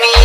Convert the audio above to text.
me.